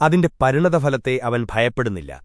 അതിന്റെ പരിണതഫലത്തെ അവൻ ഭയപ്പെടുന്നില്ല.